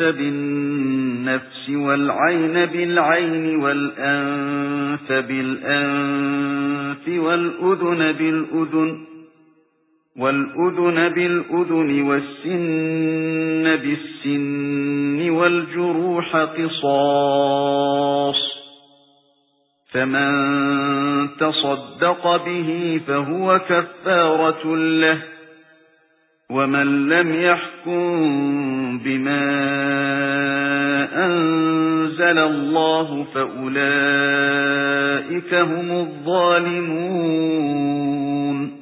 النَّفْسَ بِالنَّفْسِ وَالْعَيْنَ بِالْعَيْنِ وَالْأَنفَ بِالْأَنفِ وَالْأُذُنَ بِالْأُذُنِ وَالْأُذُنَ بِالْأُذُنِ وَالسِّنَّ بِالسِّنِّ وَالْجُرُوحَ قِصَاصٌ فَمَن تَصَدَّقَ بِهِ فَهُوَ كَفَّارَةٌ لَّهُ وَمَن لَّمْ يَحْكُم بِمَا أَنزَلَ اللَّهُ فَأُولَئِكَ هُمُ الظَّالِمُونَ